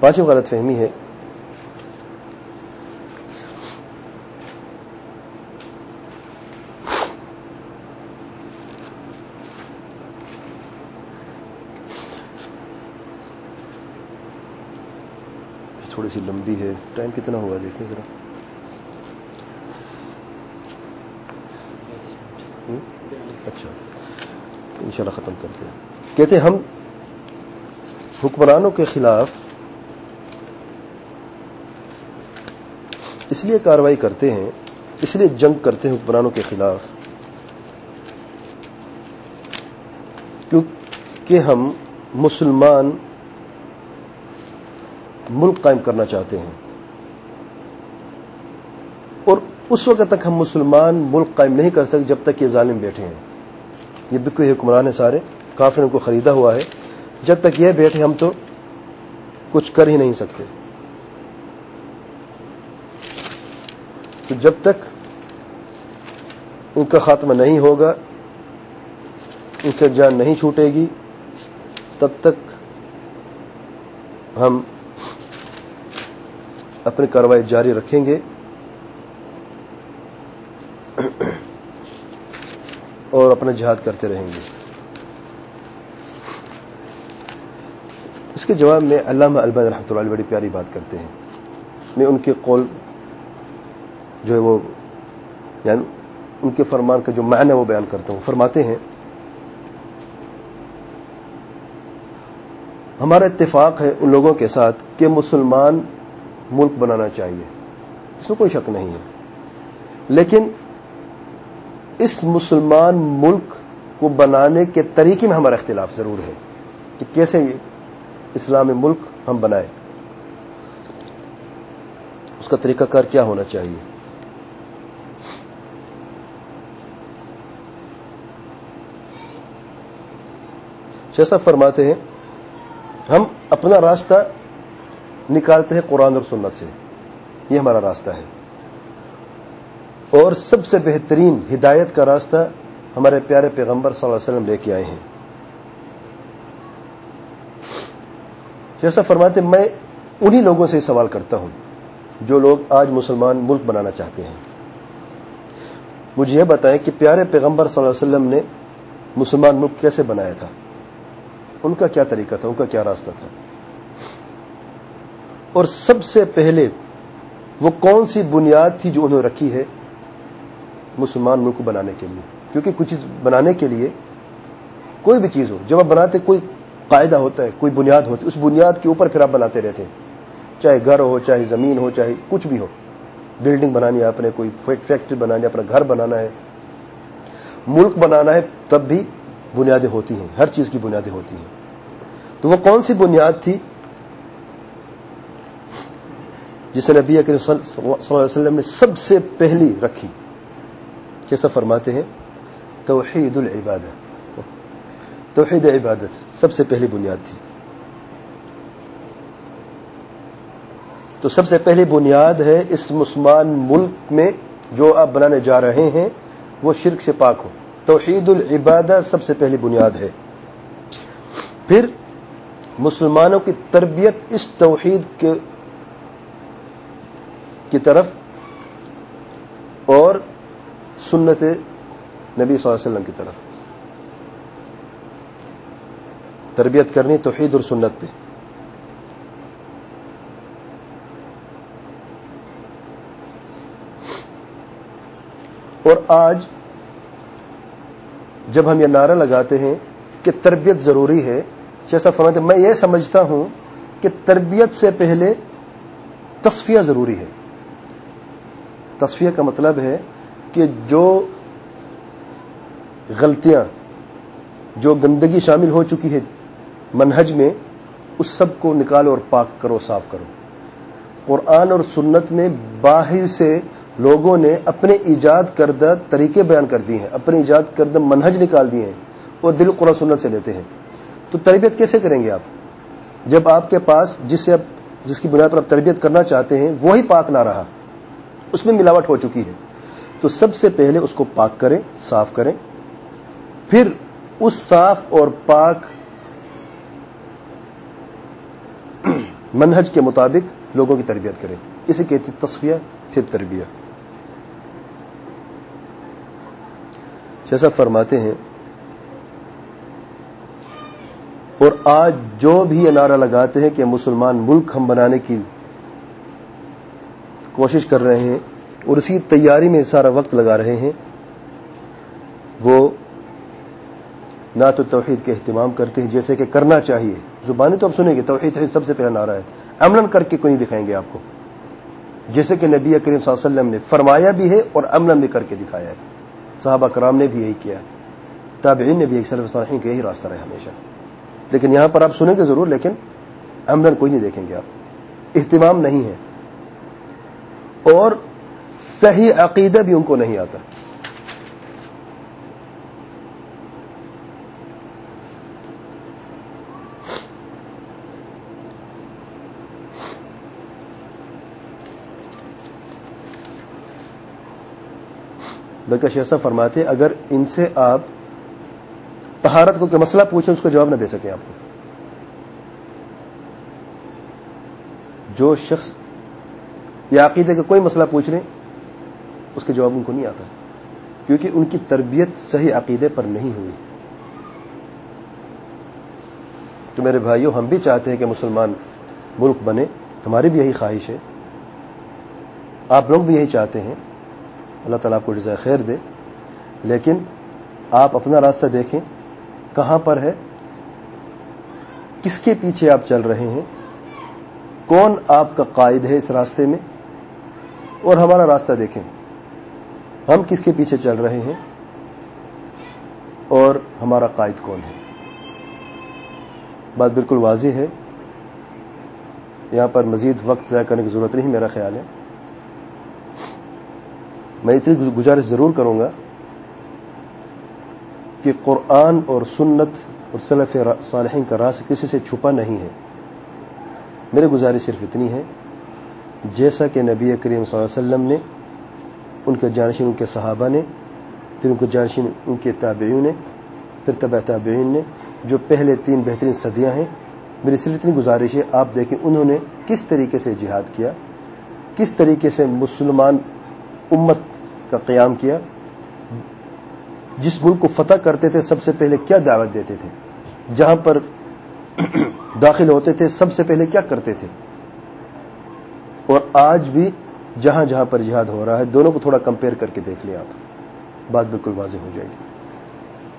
پانچویں غلط فہمی ہے۔ تھوڑی سی لمبی ہے۔ ٹائم کتنا ہوا دیکھیں ذرا۔ اچھا۔ انشاءاللہ ختم کرتے ہیں۔ کہتے ہیں ہم حکمرانوں کے خلاف لیے کاروائی کرتے ہیں، اس لیے جنگ کرتے ہیں حکمرانوں کے خلاف۔ کیونکہ ہم مسلمان ملک قائم کرنا چاہتے ہیں۔ اور اس وقت تک ہم مسلمان ملک قائم نہیں کر سکتے جب تک یہ ظالم بیٹھے ہیں۔ یہ بکوے حکمران ہیں سارے کافی ان کو خریدا ہوا ہے۔ جب تک یہ بیٹھے ہم تو کچھ کر ہی نہیں سکتے۔ تو جب تک ان کا خاتمہ نہیں ہوگا، ان سے جان نہیں چھوٹے گی، تب تک ہم اپنی کاروائی جاری رکھیں گے۔ اور اپنا جہاد کرتے رہیں گے۔ اس کے جواب میں علامہ البین رحمۃ اللہ بڑی پیاری بات کرتے ہیں۔ میں ان کے قول جو ہے وہ یعنی ان کے فرمان کا جو معنی وہ بیان کرتا ہوں۔ فرماتے ہیں، ہمارا اتفاق ہے ان لوگوں کے ساتھ کہ مسلمان ملک بنانا چاہیے۔ اس میں کوئی شک نہیں ہے۔ لیکن اس مسلمان ملک کو بنانے کے طریقے میں ہمارا اختلاف ضرور ہے کہ کیسے اسلامی ملک ہم بنائیں۔ اس کا طریقہ کار کیا ہونا چاہیے؟ جیسا فرماتے ہیں، ہم اپنا راستہ نکالتے ہیں قرآن اور سنت سے۔ یہ ہمارا راستہ ہے۔ اور سب سے بہترین ہدایت کا راستہ ہمارے پیارے پیغمبر صلی اللہ علیہ وسلم لے کے آئے ہیں۔ جیسا فرماتے میں انہی لوگوں سے سوال کرتا ہوں جو لوگ آج مسلمان ملک بنانا چاہتے ہیں۔ مجھے یہ بتائیں کہ پیارے پیغمبر صلی اللہ علیہ وسلم نے مسلمان ملک کیسے بنایا تھا؟ ان کا کیا طریقہ تھا؟ ان کا کیا راستہ تھا؟ اور سب سے پہلے وہ کون سی بنیاد تھی جو انہوں نے رکھی ہے مسلمان ملک کو بنانے کے لیے؟ کیونکہ کچھ چیز بنانے کے لیے کوئی بھی چیز ہو، جب آپ بناتے کوئی قاعدہ ہوتا ہے، کوئی بنیاد ہوتی ہے، اس بنیاد کے اوپر پھر آپ بناتے رہتے ہیں۔ چاہے گھر ہو، چاہے زمین ہو، چاہے کچھ بھی ہو۔ بلڈنگ بنانی ہے اپنے کوئی فیکٹری بنانی ہے، اپنا گھر بنانا ہے، ملک بنانا ہے، تب بھی بنیادیں ہوتی ہیں، ہر چیز کی بنیادیں ہوتی ہیں۔ تو وہ کون سی بنیاد تھی جسے نبی اکرم صلی اللہ علیہ وسلم نے سب سے پہلی رکھی؟ کیسا فرماتے ہیں؟ توحید العبادت توحید عبادت سب سے پہلی بنیاد تھی۔ تو سب سے پہلی بنیاد ہے اس مسلمان ملک میں جو آپ بنانے جا رہے ہیں، وہ شرک سے پاک ہو توحید العبادت سب سے پہلی بنیاد ہے۔ پھر مسلمانوں کی تربیت اس توحید کے کی طرف اور سنت نبی صلی اللہ علیہ وسلم کی طرف۔ تربیت کرنی توحید اور سنت پہ۔ اور آج جب ہم یہ نعرہ لگاتے ہیں کہ تربیت ضروری ہے جیسا فرماتے میں یہ سمجھتا ہوں کہ تربیت سے پہلے تصفیہ ضروری ہے۔ تصفیہ کا مطلب ہے کہ جو غلطیاں، جو گندگی شامل ہو چکی ہے منہج میں، اس سب کو نکالو اور پاک کرو، صاف کرو۔ قرآن اور سنت میں باہر سے لوگوں نے اپنے ایجاد کردہ طریقے بیان کر دیے ہیں، اپنے ایجاد کردہ منہج نکال دیے ہیں اور دل قرآن سنت سے لیتے ہیں۔ تو تربیت کیسے کریں گے آپ؟ جب آپ کے پاس جس سے جس کی بنیاد پر آپ تربیت کرنا چاہتے ہیں، وہی پاک نہ رہا، اس میں ملاوٹ ہو چکی ہے۔ تو سب سے پہلے اس کو پاک کریں، صاف کریں۔ پھر اس صاف اور پاک منہج کے مطابق لوگوں کی تربیت کریں۔ اسے کہتی تصفیہ، پھر تربیت جیسا فرماتے ہیں، اور آج جو بھی یہ نعرہ لگاتے ہیں کہ مسلمان ملک ہم بنانے کی کوشش کر رہے ہیں اور اسی تیاری میں سارا وقت لگا رہے ہیں، وہ نہ تو توحید کے اہتمام کرتے ہیں، جیسے کہ کرنا چاہیے۔ زبانیں تو اب سنیں گے، توحید سب سے پہلا نعرہ ہے۔ امن کر کے کوئی نہیں دکھائیں گے آپ کو۔ جیسے کہ نبی کریم صلی اللہ علیہ وسلم نے فرمایا بھی ہے اور امن بھی کر کے دکھایا ہے۔ صحابہ کرام نے بھی یہی کیا تابعین نے بھی ایک سلف صالحین کا یہی راستہ رہے ہمیشہ۔ لیکن یہاں پر آپ سنیں گے ضرور، لیکن امن کوئی نہیں دیکھیں گے آپ۔ اہتمام نہیں ہے۔ اور صحیح عقیدہ بھی ان کو نہیں آتا۔ بلکہ شیسا فرماتے اگر ان سے آپ تہارت کو کہ مسئلہ پوچھیں، اس کا جواب نہ دے سکیں آپ کو۔ جو شخص یا عقیدے کا کوئی مسئلہ پوچھ لیں اس کا جواب ان کو نہیں آتا۔ کیونکہ ان کی تربیت صحیح عقیدے پر نہیں ہوئی۔ تو میرے بھائیوں ہم بھی چاہتے ہیں کہ مسلمان ملک بنے۔ ہماری بھی یہی خواہش ہے۔ آپ لوگ بھی یہی چاہتے ہیں۔ اللہ تعالیٰ آپ کو جزائے خیر دے۔ لیکن آپ اپنا راستہ دیکھیں، کہاں پر ہے؟ کس کے پیچھے آپ چل رہے ہیں؟ کون آپ کا قائد ہے اس راستے میں؟ اور ہمارا راستہ دیکھیں۔ ہم کس کے پیچھے چل رہے ہیں؟ اور ہمارا قائد کون ہے؟ بات بالکل واضح ہے۔ یہاں پر مزید وقت ضائع کرنے کی ضرورت نہیں، میرا خیال ہے۔ میں اتنی گزارش ضرور کروں گا کہ قرآن اور سنت اور صلف صالحین کا راس کسی سے چھپا نہیں ہے۔ میرے گزارش صرف اتنی ہے، جیسا کہ نبی کریم صلی اللہ علیہ وسلم نے، ان کے جانشین، ان کے صحابہ نے، پھر ان کے جانشین، ان کے تابعین نے، پھر طبع تابعین نے، جو پہلے تین بہترین صدیاں ہیں۔ میری صرف اتنی گزارش ہے، آپ دیکھیں انہوں نے کس طریقے سے جہاد کیا، کس طریقے سے مسلمان امت کا قیام کیا۔ جس ملک کو فتح کرتے تھے، سب سے پہلے کیا دعوت دیتے تھے؟ جہاں پر داخل ہوتے تھے، سب سے پہلے کیا کرتے تھے؟ اور آج بھی جہاں جہاں پر جہاد ہو رہا ہے، دونوں کو تھوڑا کمپیئر کر کے دیکھ لیں آپ۔ بات بالکل واضح ہو جائے گی۔